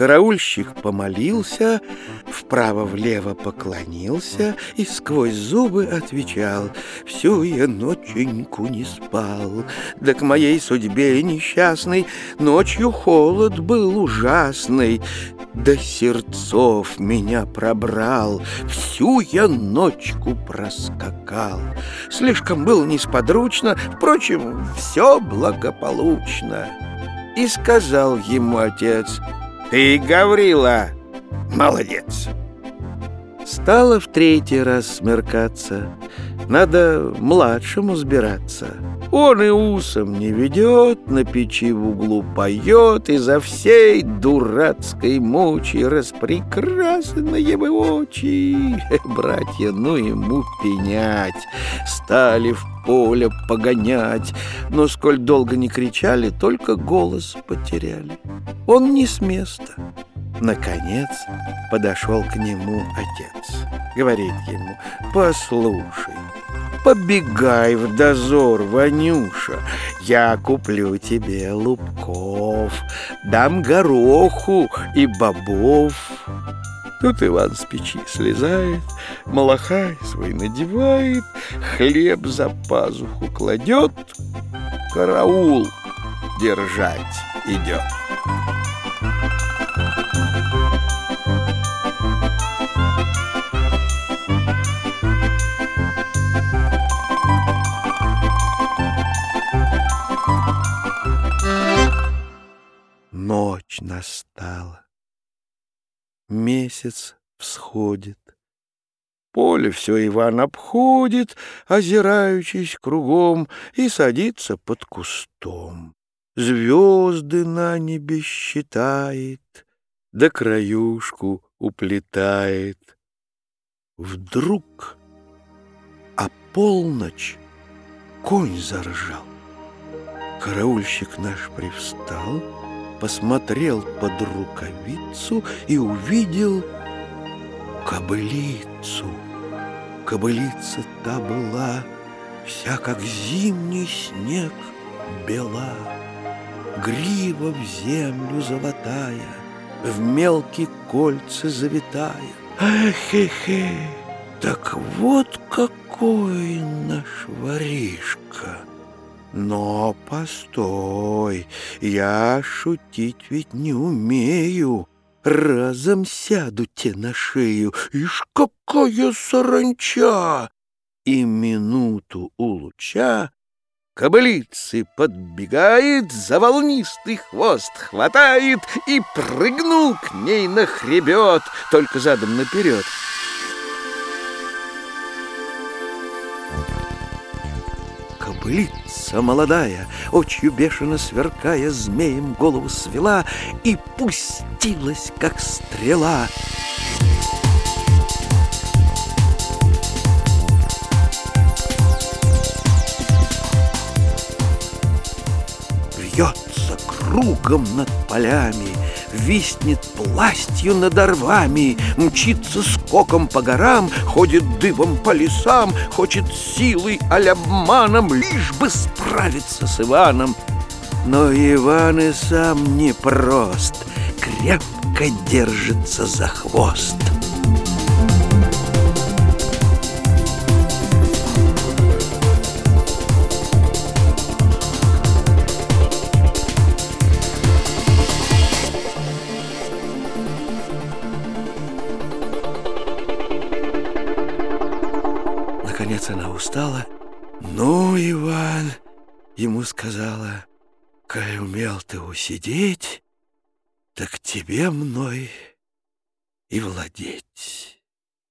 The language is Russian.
Караульщик помолился, вправо-влево поклонился и сквозь зубы отвечал «Всю я ноченьку не спал, да к моей судьбе несчастной ночью холод был ужасный, до сердцов меня пробрал, всю я ночку проскакал. Слишком было несподручно, впрочем, все благополучно». И сказал ему отец — ты, Гаврила, молодец. Стало в третий раз смеркаться. Надо младшему сбираться. Он и усом не ведет, на печи в углу поет, Изо всей дурацкой мучи распрекрасны его очи. Братья, ну ему пенять, стали в поле погонять, Но сколь долго не кричали, только голос потеряли. Он не с места. Наконец подошел к нему отец. Говорит ему, послушай, побегай в дозор, Ванюша, я куплю тебе лубков, дам гороху и бобов. Тут Иван с печи слезает, малахай свой надевает, хлеб за пазуху кладет, караул держать идет. Ночь настала. Месяц всходит. Поле все Иван обходит, озираючись кругом, и садится под кустом. Звезды на небе считает, да краюшку уплетает. Вдруг, а полночь, конь заржал. Караульщик наш привстал, посмотрел под рукавицу и увидел кобылицу. Кобылица та была вся, как зимний снег, бела. Грива в землю золотая, в мелкие кольца завитая. Эх-хе-хе, так вот какой наш воришка! Но постой, я шутить ведь не умею. Разом сяду те на шею, ишь какая саранча! И минуту у луча кобылицы подбегает, за волнистый хвост хватает и прыгнул к ней на хребет, только задом наперед. Кобылица молодая, очью бешено сверкая, змеем голову свела и пустилась, как стрела. Вьется кругом над полями, Виснет пластью над орвами, Мчится скоком по горам, Ходит дыбом по лесам, Хочет силой аль обманом, Лишь бы справиться с Иваном. Но Иван и сам непрост, Крепко держится за хвост. Наконец она устала. «Ну, Иван!» — ему сказала. «Коль умел ты усидеть, так тебе мной и владеть».